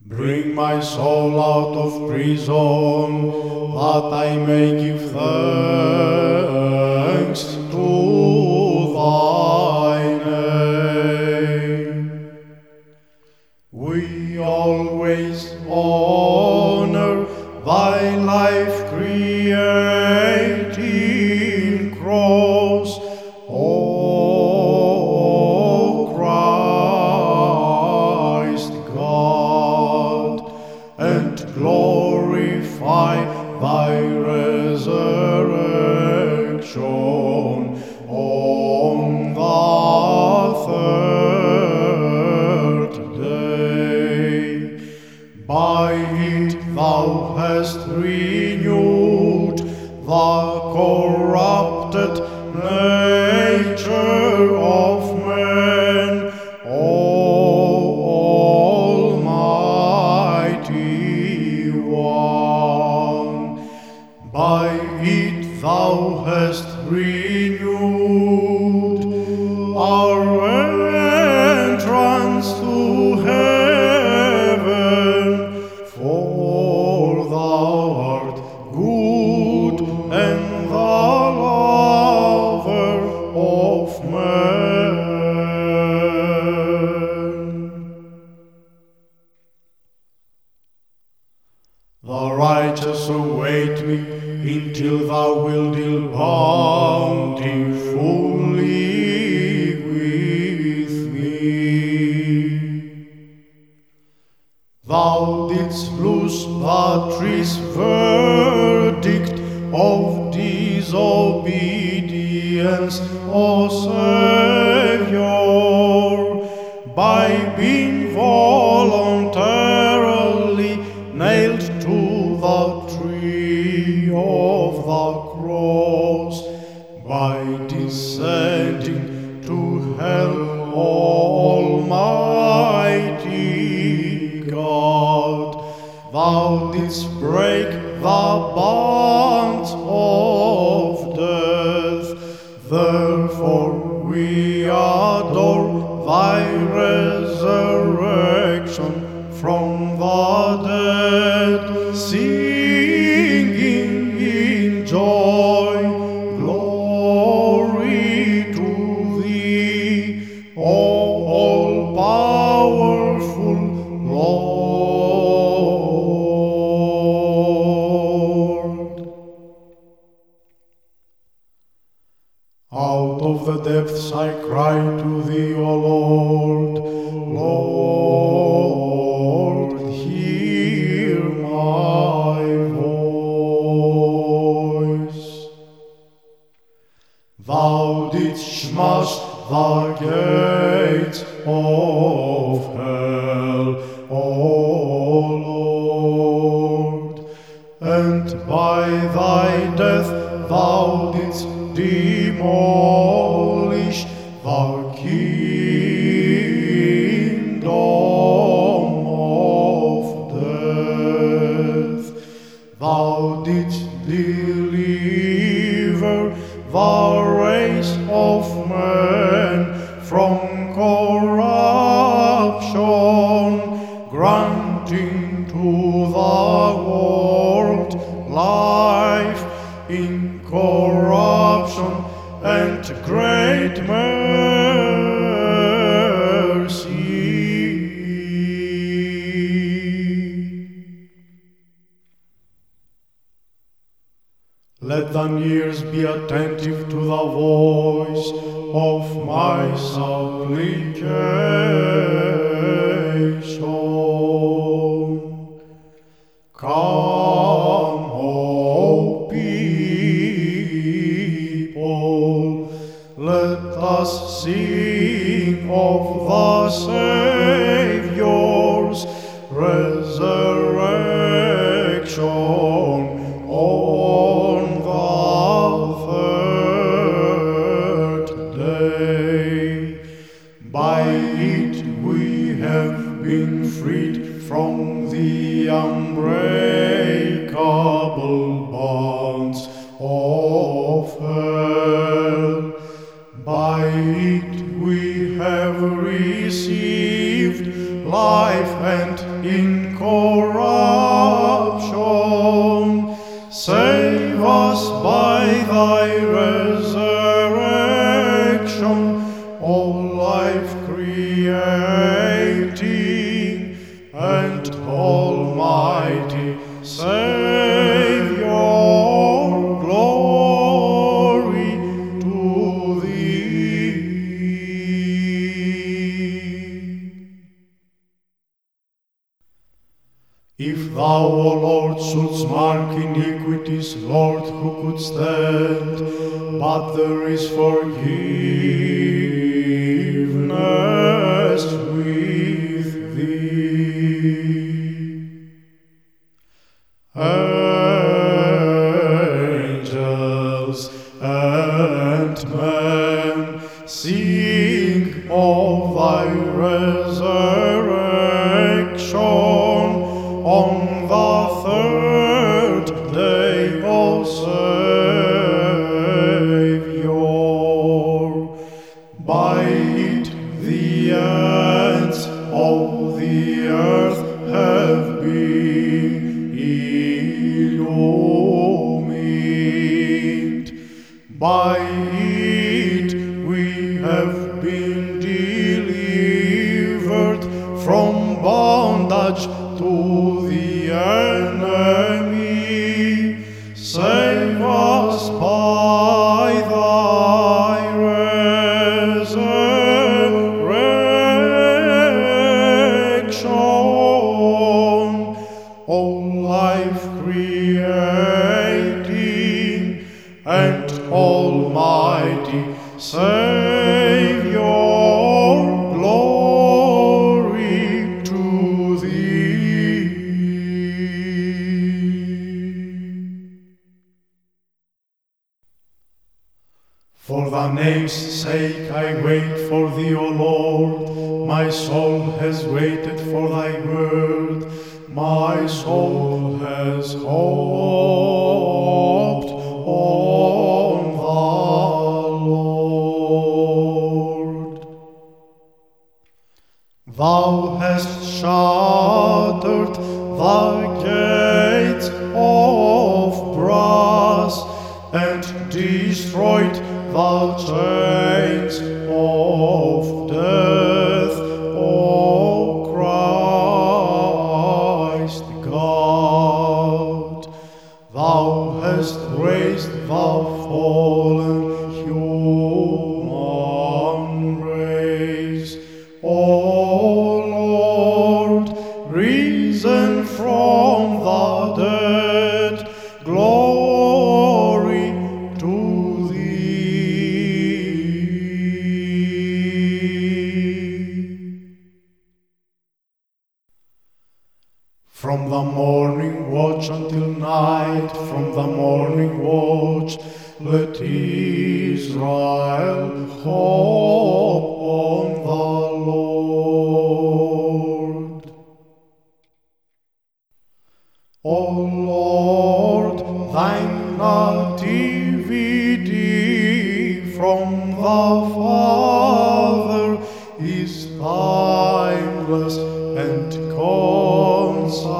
Bring my soul out of prison, that I may give thanks to thy name. We always honor thy life, Christ. Righteous await me until thou wilt deal bountifully with me. Thou didst lose tree's verdict of disobedience, O Savior, hell, Almighty God, thou didst break the bonds of death. Therefore we adore thy resurrection from the dead, singing the depths I cry to thee, O Lord. Lord, hear my voice. Thou didst smash the gates of hell, Thou didst deliver the race of men from corruption, granting to Let thine ears be attentive to the voice of my supplication. Come, O people, let us sing of the Saviour's resurrection. By it we have been freed from the unbreakable bonds of hell. By it we have received life and incorruption. Thou, O Lord, shouldst mark iniquities, Lord, who could stand? But there is forgiveness with Thee. Angels and men sing of Thy resurrection. By almighty Savior, glory to thee. For thy name's sake I wait for thee, O Lord. My soul has waited for thy word. My soul has hoped the gates of brass and destroyed the chains of death, O Christ God. Thou hast raised the fallen human. From the morning watch until night, from the morning watch, let Israel hope on the Lord. O Lord, thine nativity from the Father is timeless and consubstantial.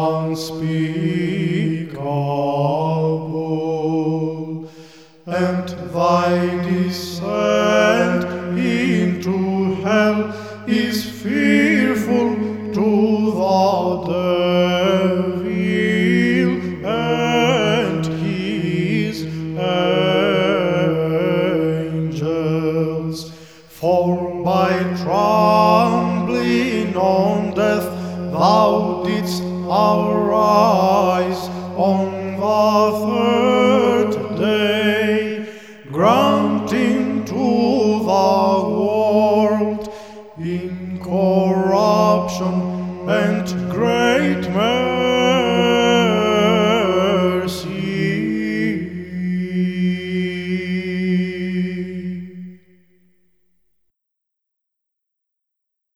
Unspeakable,